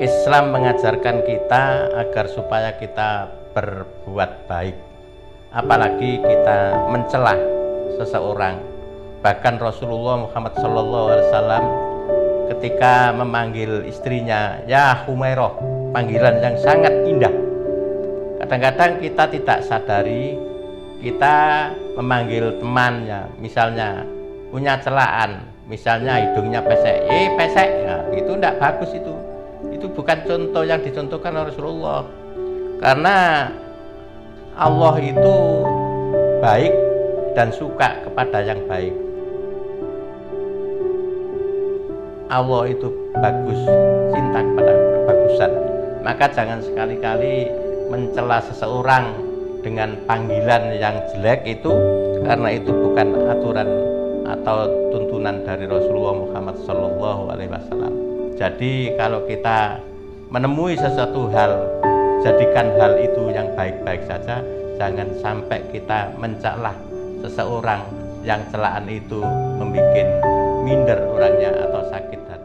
Islam mengajarkan kita agar supaya kita berbuat baik. Apalagi kita mencela seseorang. Bahkan Rasulullah Muhammad SAW ketika memanggil istrinya ya Humairah panggilan yang sangat indah. Kadang-kadang kita tidak sadari kita memanggil temannya misalnya punya celaan misalnya hidungnya pesek eh pesek. Ya, itu tidak bagus itu itu bukan contoh yang dicontohkan oleh Rasulullah. Karena Allah itu baik dan suka kepada yang baik. Allah itu bagus cinta kepada kebagusan. Maka jangan sekali-kali mencela seseorang dengan panggilan yang jelek itu karena itu bukan aturan atau tuntunan dari Rasulullah Muhammad Shallallahu Alaihi Wasallam. Jadi kalau kita menemui sesuatu hal, jadikan hal itu yang baik-baik saja. Jangan sampai kita mencalah seseorang yang celaan itu membuat minder orangnya atau sakit hati.